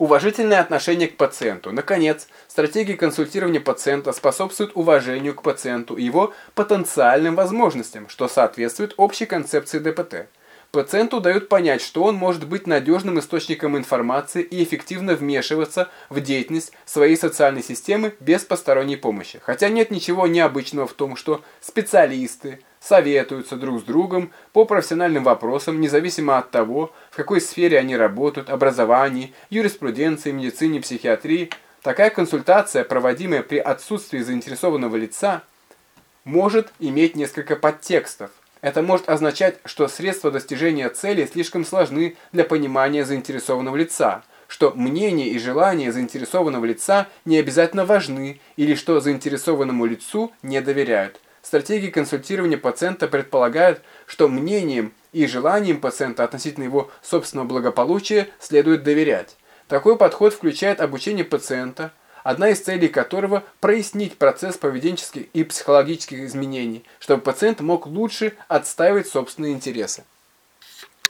Уважительное отношение к пациенту. Наконец, стратегия консультирования пациента способствует уважению к пациенту и его потенциальным возможностям, что соответствует общей концепции ДПТ. Пациенту дают понять, что он может быть надежным источником информации и эффективно вмешиваться в деятельность своей социальной системы без посторонней помощи. Хотя нет ничего необычного в том, что специалисты советуются друг с другом по профессиональным вопросам, независимо от того, в какой сфере они работают, образовании, юриспруденции, медицине, психиатрии. Такая консультация, проводимая при отсутствии заинтересованного лица, может иметь несколько подтекстов. Это может означать, что средства достижения цели слишком сложны для понимания заинтересованного лица, что мнение и желания заинтересованного лица не обязательно важны или что заинтересованному лицу не доверяют. Стратегии консультирования пациента предполагают, что мнением и желанием пациента относительно его собственного благополучия следует доверять. Такой подход включает обучение пациента, одна из целей которого – прояснить процесс поведенческих и психологических изменений, чтобы пациент мог лучше отстаивать собственные интересы.